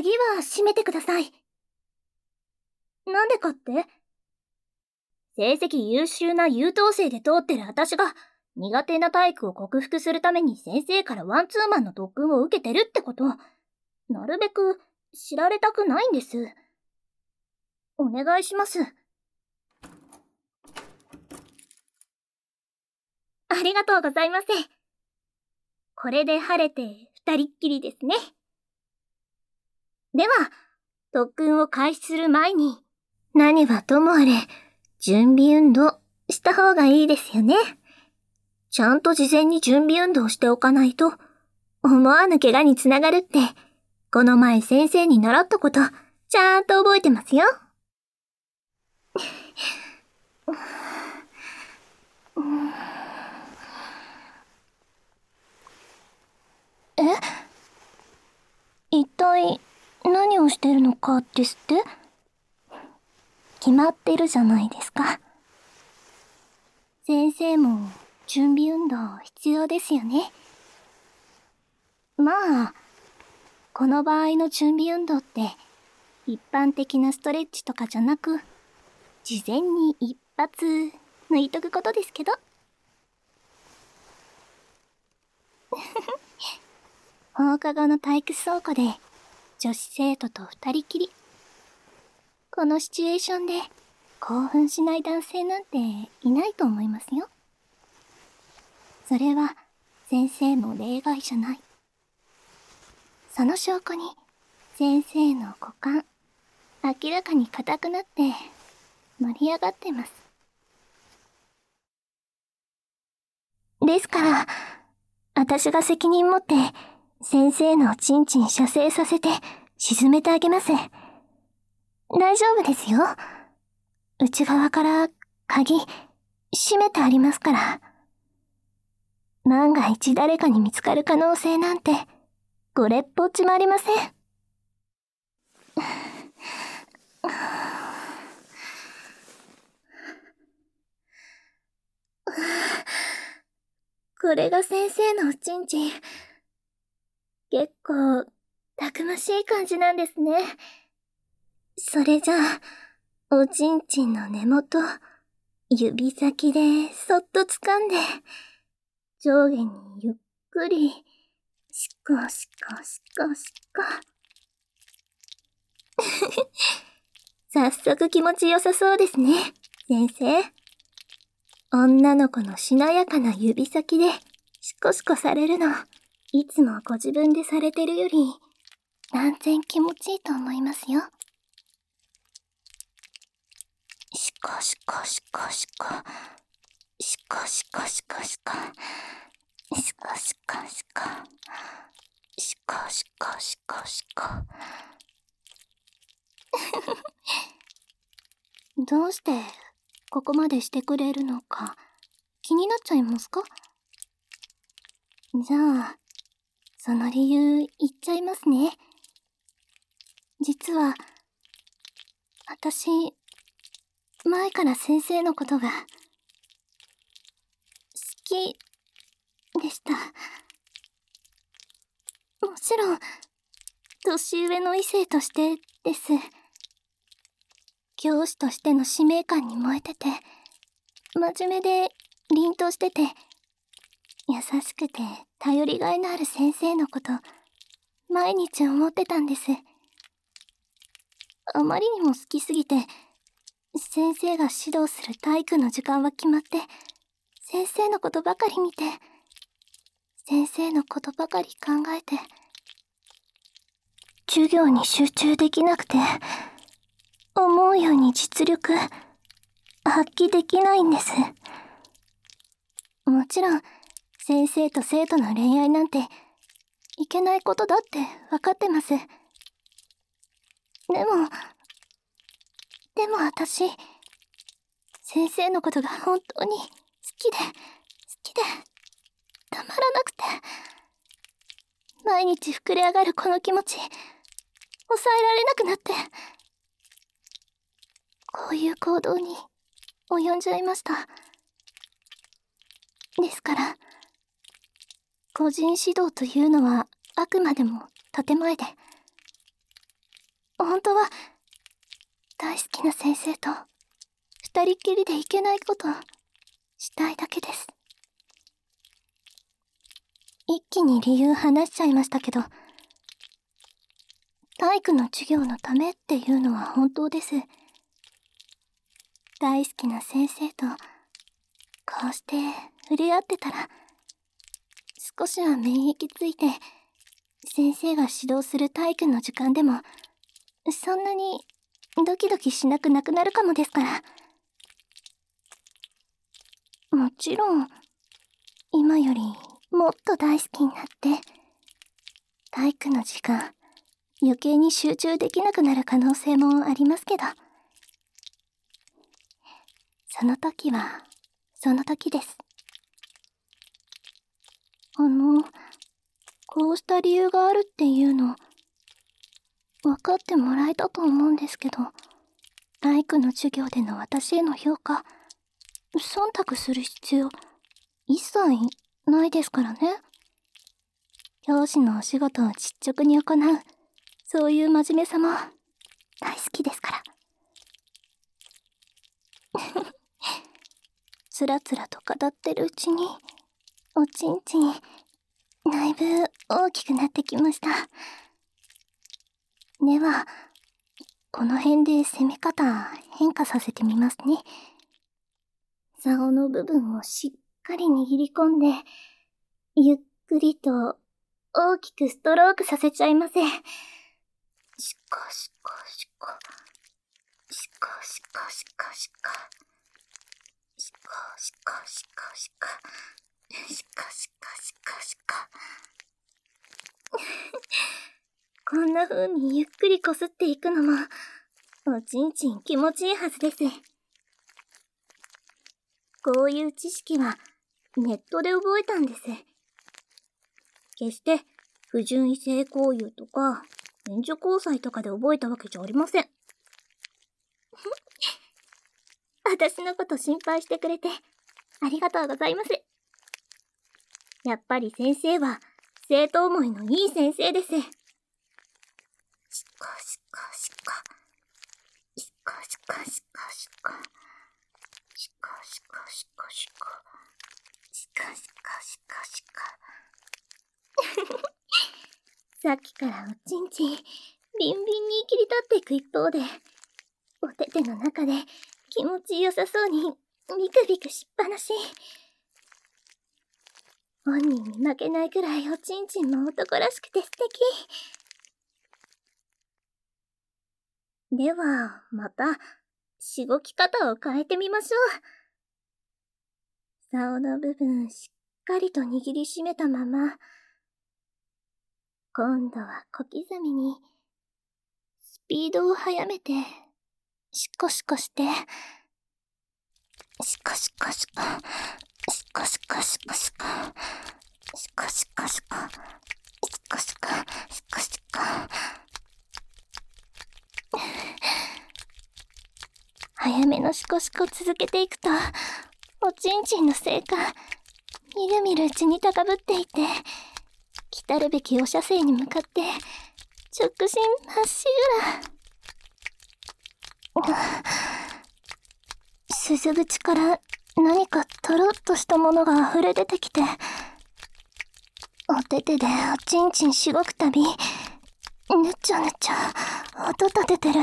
鍵は閉めてください。なんでかって？成績優秀な優等生で通ってる私が苦手な体育を克服するために先生からワンツーマンの特訓を受けてるってこと、なるべく知られたくないんです。お願いします。ありがとうございます。これで晴れて二人っきりですね。では、特訓を開始する前に、何はともあれ、準備運動した方がいいですよね。ちゃんと事前に準備運動しておかないと、思わぬ怪我につながるって、この前先生に習ったこと、ちゃんと覚えてますよ。え？一体何をしてるのかですって？決まってるじゃないですか。先生も準備運動必要ですよね。まあ、この場合の準備運動って一般的なストレッチとかじゃなく、事前に一発抜いとくことですけど。放課後の体育倉庫で女子生徒と二人きり。このシチュエーションで興奮しない男性なんていないと思いますよ。それは先生も例外じゃない。その証拠に先生の股間、明らかに硬くなって盛り上がってます。ですから、私が責任持って先生のちんちん射精させて沈めてあげます。大丈夫ですよ。内側から鍵閉めてありますから。万が一誰かに見つかる可能性なんて、これっぽっちもありません。これが先生のおちんちん。結構、たくましい感じなんですね。それじゃあ、おちんちんの根元、指先でそっと掴んで、上下にゆっくり、しこしこしこしこ。早速気持ちよさそうですね、先生。女の子のしなやかな指先で、しこしこされるの、いつもご自分でされてるより、断然気持ちいいと思いますよ。しこしこしこしこ。しこしこしこしこ。しこしこしこ。しこしこしこしこ。どうしてここまでしてくれるのか気になっちゃいますかじゃあ、その理由言っちゃいますね。実は、私、前から先生のことが、好きでした。もちろん、年上の異性としてです。教師としての使命感に燃えてて、真面目で凛としてて、優しくて頼りがいのある先生のこと、毎日思ってたんです。あまりにも好きすぎて、先生が指導する体育の時間は決まって、先生のことばかり見て、先生のことばかり考えて、授業に集中できなくて、思うように実力、発揮できないんです。もちろん、先生と生徒の恋愛なんて、いけないことだって分かってます。でも、でも私、先生のことが本当に好きで、好きで、たまらなくて、毎日膨れ上がるこの気持ち、抑えられなくなって、こういう行動に及んじゃいました。ですから、個人指導というのはあくまでも建前で、本当は、大好きな先生と、二人っきりでいけないこと、したいだけです。一気に理由話しちゃいましたけど、体育の授業のためっていうのは本当です。大好きな先生と、こうして触れ合ってたら、少しは免疫ついて、先生が指導する体育の時間でも、そんなにドキドキしなくなくなるかもですから。もちろん、今よりもっと大好きになって、体育の時間、余計に集中できなくなる可能性もありますけど。その時は、その時です。あの、こうした理由があるっていうの、分かってもらえたと思うんですけど、体育の授業での私への評価、忖度する必要、一切ないですからね。教師のお仕事を実直に行う、そういう真面目さも大好きですから。つらつらと語ってるうちに、おちんちん、だいぶ大きくなってきました。では、この辺で攻め方変化させてみますね。竿の部分をしっかり握り込んで、ゆっくりと大きくストロークさせちゃいませ。しこしこしこ。しこしこしこしこ。しこしこしこしこ。しこしこしこしこ。こんな風にゆっくりこすっていくのも、おちんちん気持ちいいはずです。こういう知識はネットで覚えたんです。決して不純異性交友とか援助交際とかで覚えたわけじゃありません。私のこと心配してくれてありがとうございます。やっぱり先生は生徒思いのいい先生です。しこしこしこ。しこしこしこしこ。しこしこしこしこ。しこしこしこしこ。さっきからおちんちん、ビンビンに切り立っていく一方で、おてての中で気持ちよさそうにビクビクしっぱなし。本人に負けないくらいおちんちんも男らしくて素敵。では、また、しごき方を変えてみましょう。竿の部分しっかりと握りしめたまま、今度は小刻みに、スピードを速めて、シコシコして、シコシコシコ、シコシコシコシコ、シコシコシコ、シコ、シコシコ。早めのシコシコ続けていくと、おちんちんのせいか、みるみるうちに高ぶっていて、来たるべきお射精に向かって、直進まっしぐら。鈴口から何かとろっとしたものが溢れ出てきて、お手手でおちんちんしごくたび、ぬちゃぬちゃ音立ててる。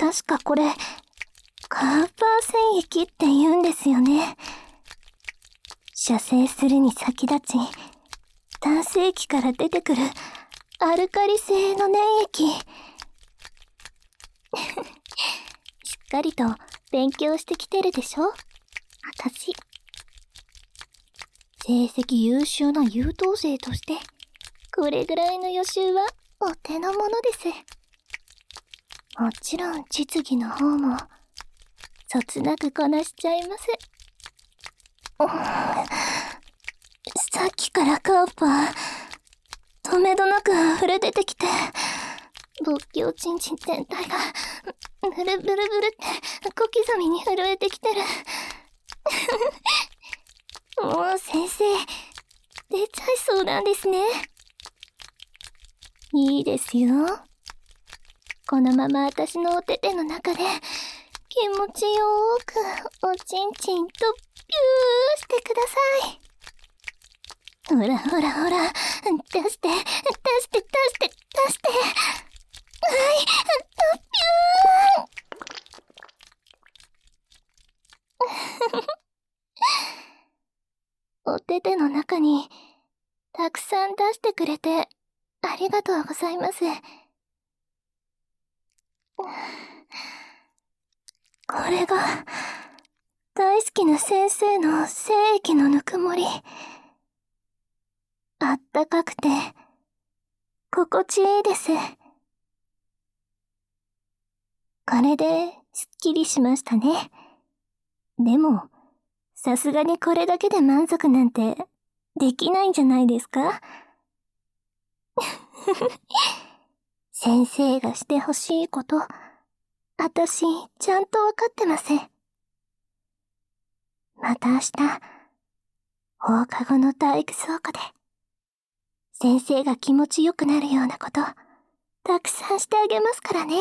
確かこれ、カーパー戦液って言うんですよね。射精するに先立ち、男性器から出てくるアルカリ性の粘液。しっかりと勉強してきてるでしょ？私。成績優秀な優等生として、これぐらいの予習はお手の物です。もちろん実技の方も、そつなくこなしちゃいます。さっきからカーパー、止めどなく溢れ出てきて、仏教ちんちん全体が、ブルブルブルって小刻みに震えてきてる。もう先生、出ちゃいそうなんですね。いいですよ。このまま私のお手手の中で気持ちよーくおちんちんとピューしてください。ほらほらほら、出して、出して、出して、出して。はい、と、ピュー お手手の中に、たくさん出してくれて、ありがとうございます。これが、大好好きな先生の精液のぬくもり。あったかくて、心地いいです。これで、すっきりしましたね。でも、さすがにこれだけで満足なんて、できないんじゃないですか？先生がしてほしいこと、あたし、ちゃんとわかってます。また明日、放課後の体育倉庫で、先生が気持ちよくなるようなこと、たくさんしてあげますからね。